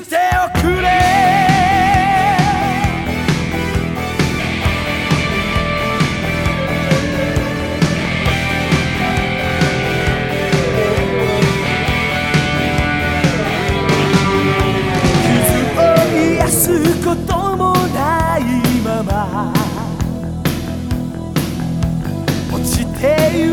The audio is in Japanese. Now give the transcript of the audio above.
しを癒くれ。こともないまま。落ちてゆく